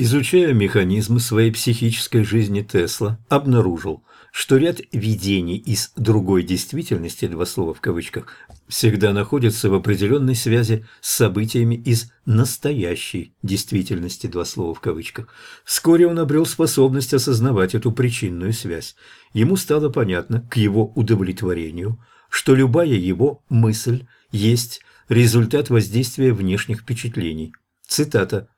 Изучая механизмы своей психической жизни, Тесла обнаружил, что ряд видений из «другой действительности» два слова в кавычках всегда находятся в определенной связи с событиями из «настоящей действительности» два слова в кавычках. Вскоре он обрел способность осознавать эту причинную связь. Ему стало понятно, к его удовлетворению, что любая его мысль есть результат воздействия внешних впечатлений. Цитата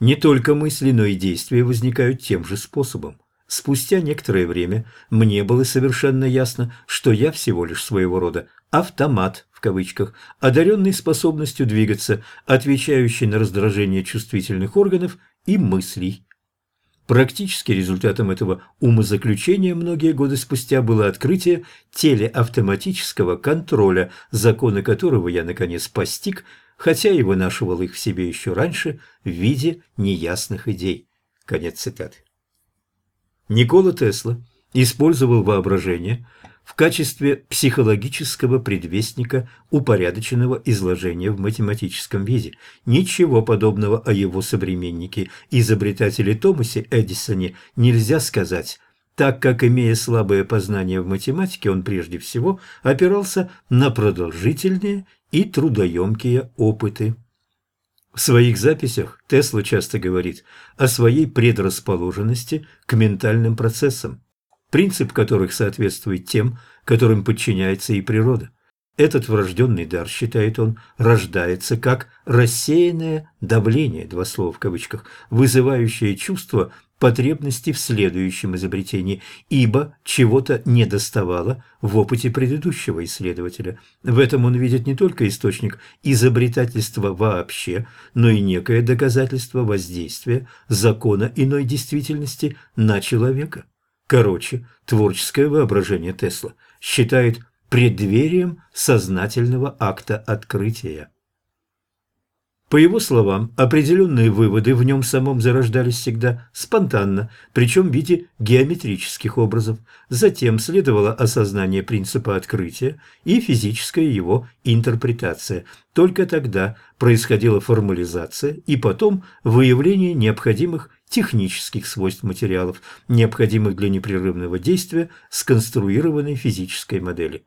не только мысли, но и действия возникают тем же способом. Спустя некоторое время мне было совершенно ясно, что я всего лишь своего рода «автомат», в кавычках, одаренный способностью двигаться, отвечающий на раздражение чувствительных органов и мыслей. Практически результатом этого умозаключения многие годы спустя было открытие телеавтоматического контроля, законы которого я наконец постиг – хотя и вынашивал их в себе еще раньше в виде неясных идей. Конец цитаты. Никола Тесла использовал воображение в качестве психологического предвестника упорядоченного изложения в математическом виде. Ничего подобного о его современнике, изобретателе Томасе Эдисоне, нельзя сказать, так как, имея слабое познание в математике, он прежде всего опирался на продолжительные и трудоемкие опыты. В своих записях Тесла часто говорит о своей предрасположенности к ментальным процессам, принцип которых соответствует тем, которым подчиняется и природа. Этот врожденный дар, считает он, рождается как рассеянное давление, два слова в кавычках, вызывающее чувство потребности в следующем изобретении, ибо чего-то недоставало в опыте предыдущего исследователя. В этом он видит не только источник изобретательства вообще, но и некое доказательство воздействия закона иной действительности на человека. Короче, творческое воображение Тесла считает преддверием сознательного акта открытия. По его словам, определенные выводы в нем самом зарождались всегда спонтанно, причем в виде геометрических образов. Затем следовало осознание принципа открытия и физическая его интерпретация. Только тогда происходила формализация и потом выявление необходимых технических свойств материалов, необходимых для непрерывного действия сконструированной физической модели.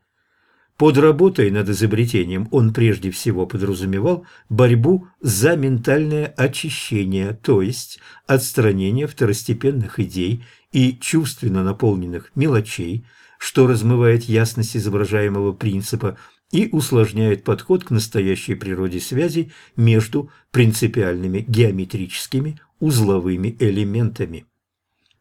Под работой над изобретением он прежде всего подразумевал борьбу за ментальное очищение, то есть отстранение второстепенных идей и чувственно наполненных мелочей, что размывает ясность изображаемого принципа и усложняет подход к настоящей природе связей между принципиальными геометрическими узловыми элементами.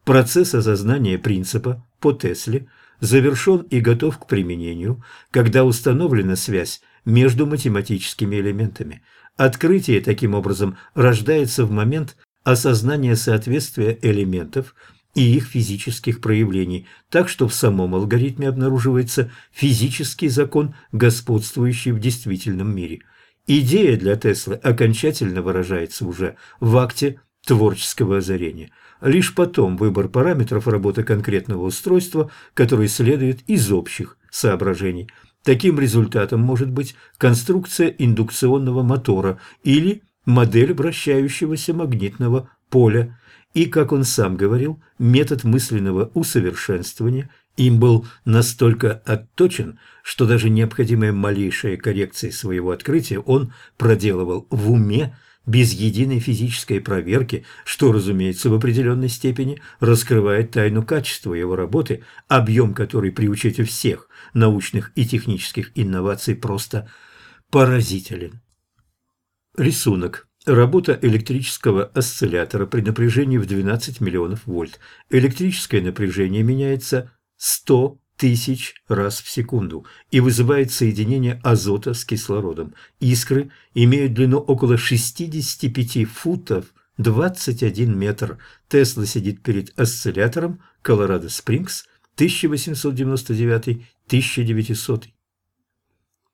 Процесс осознания принципа по Тесле – завершен и готов к применению, когда установлена связь между математическими элементами. Открытие, таким образом, рождается в момент осознания соответствия элементов и их физических проявлений, так что в самом алгоритме обнаруживается физический закон, господствующий в действительном мире. Идея для Теслы окончательно выражается уже в акте творческого озарения – Лишь потом выбор параметров работы конкретного устройства, который следует из общих соображений. Таким результатом может быть конструкция индукционного мотора или модель вращающегося магнитного поля. И, как он сам говорил, метод мысленного усовершенствования им был настолько отточен, что даже необходимая малейшая коррекция своего открытия он проделывал в уме, без единой физической проверки, что, разумеется, в определенной степени раскрывает тайну качества его работы, объем которой при учете всех научных и технических инноваций просто поразителен. Рисунок. Работа электрического осциллятора при напряжении в 12 миллионов вольт. Электрическое напряжение меняется 100 тысяч раз в секунду и вызывает соединение азота с кислородом. Искры имеют длину около 65 футов, 21 метр. Тесла сидит перед осциллятором Колорадо Спрингс 1899-1900.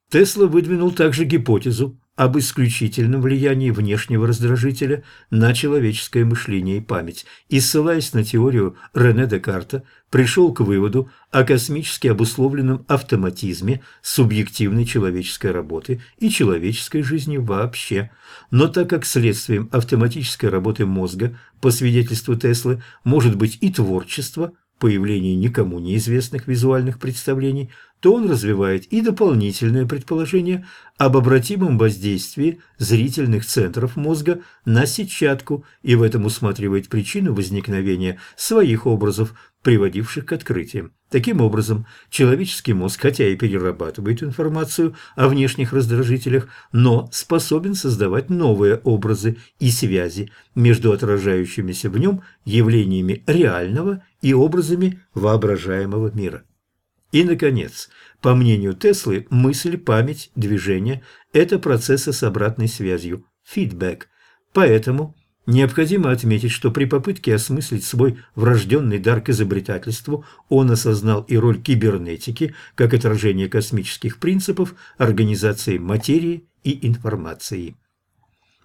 Тесла выдвинул также гипотезу об исключительном влиянии внешнего раздражителя на человеческое мышление и память и, ссылаясь на теорию Рене Декарта, пришел к выводу о космически обусловленном автоматизме субъективной человеческой работы и человеческой жизни вообще. Но так как следствием автоматической работы мозга, по свидетельству Теслы, может быть и творчество – появление никому неизвестных визуальных представлений, то он развивает и дополнительное предположение об обратимом воздействии зрительных центров мозга на сетчатку и в этом усматривает причину возникновения своих образов, приводивших к открытиям. Таким образом, человеческий мозг, хотя и перерабатывает информацию о внешних раздражителях, но способен создавать новые образы и связи между отражающимися в нем явлениями реального и образами воображаемого мира. И, наконец, по мнению Теслы, мысль, память, движение – это процессы с обратной связью – фидбэк. Поэтому необходимо отметить, что при попытке осмыслить свой врожденный дар к изобретательству он осознал и роль кибернетики как отражение космических принципов организации материи и информации.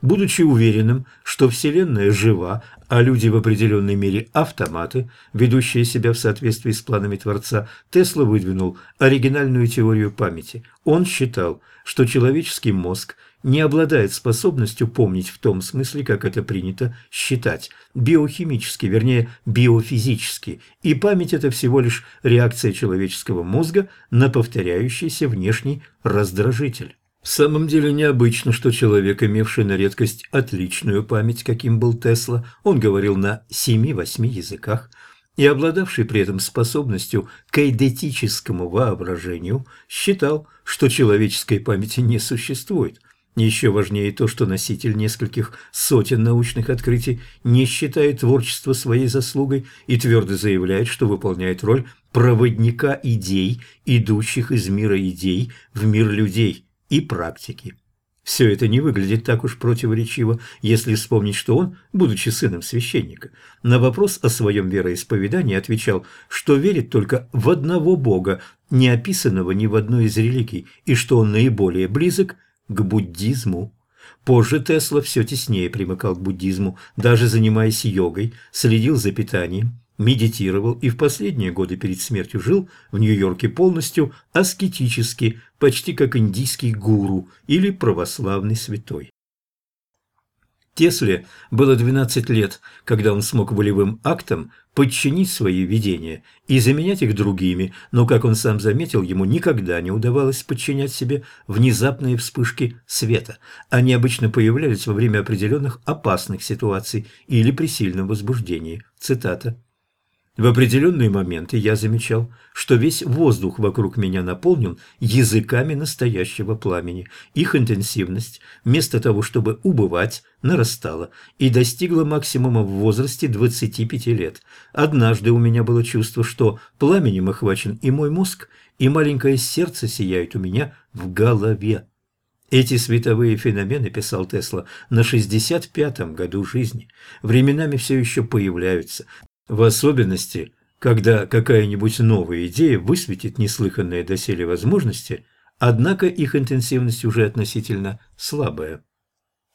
Будучи уверенным, что Вселенная жива, а люди в определенной мере автоматы, ведущие себя в соответствии с планами Творца, Тесла выдвинул оригинальную теорию памяти. Он считал, что человеческий мозг не обладает способностью помнить в том смысле, как это принято считать, биохимически, вернее, биофизически, и память – это всего лишь реакция человеческого мозга на повторяющийся внешний раздражитель. В самом деле необычно, что человек, имевший на редкость отличную память, каким был Тесла, он говорил на семи-восьми языках, и обладавший при этом способностью к эйдетическому воображению, считал, что человеческой памяти не существует. Еще важнее то, что носитель нескольких сотен научных открытий не считает творчество своей заслугой и твердо заявляет, что выполняет роль проводника идей, идущих из мира идей в мир людей – и практики. Все это не выглядит так уж противоречиво, если вспомнить, что он, будучи сыном священника, на вопрос о своем вероисповедании отвечал, что верит только в одного Бога, не описанного ни в одной из религий, и что он наиболее близок к буддизму. Позже Тесла все теснее примыкал к буддизму, даже занимаясь йогой, следил за питанием, медитировал и в последние годы перед смертью жил в Нью-Йорке полностью аскетически, почти как индийский гуру или православный святой. Тесле было 12 лет, когда он смог волевым актом подчинить свои видения и заменять их другими, но, как он сам заметил, ему никогда не удавалось подчинять себе внезапные вспышки света. Они обычно появлялись во время определенных опасных ситуаций или при сильном возбуждении. Цитата. В определенные моменты я замечал, что весь воздух вокруг меня наполнен языками настоящего пламени. Их интенсивность, вместо того, чтобы убывать, нарастала и достигла максимума в возрасте 25 лет. Однажды у меня было чувство, что пламенем охвачен и мой мозг, и маленькое сердце сияет у меня в голове. Эти световые феномены, писал Тесла, на 65-м году жизни, временами все еще появляются, в особенности, когда какая-нибудь новая идея высветит неслыханные доселе возможности, однако их интенсивность уже относительно слабая.